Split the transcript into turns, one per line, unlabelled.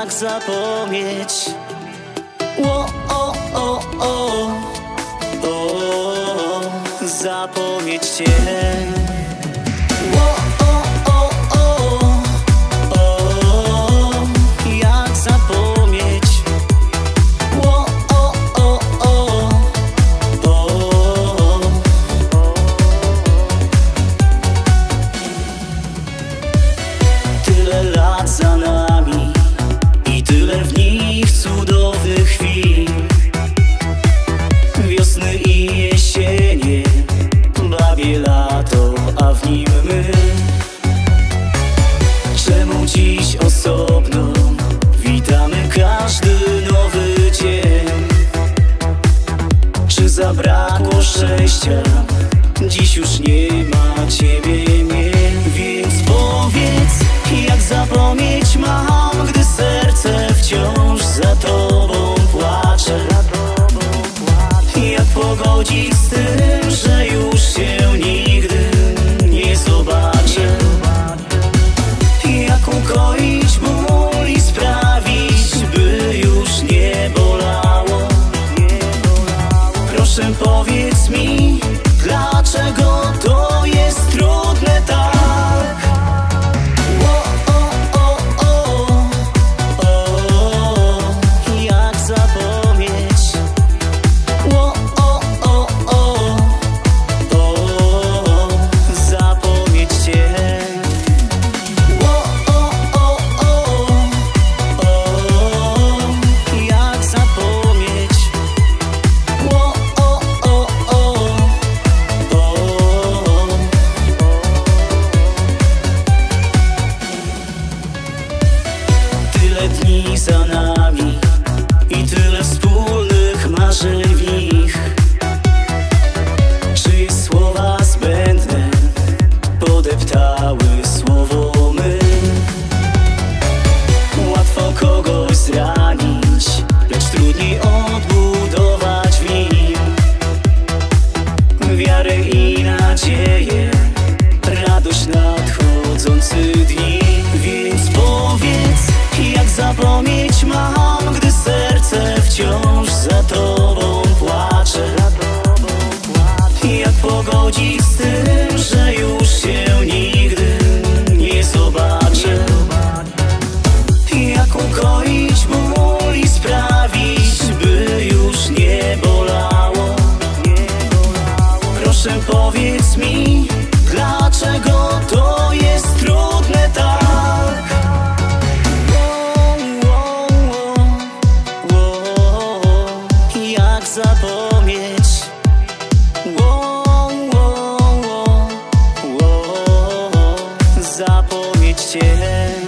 jak zapomnieć o o o o, o, o. zapomnieć cię nim my. Czemu dziś osobno witamy każdy nowy dzień? Czy zabrakło szczęścia, dziś już nie ma ciebie. nami I tyle wspólnych marzeń w nich. Czyjeś słowa zbędne Podeptały słowo pogodzić z tym, że już się nigdy nie zobaczę. Jak ukoić ból i sprawić, by już nie bolało? Proszę powiedz mi, dlaczego 之间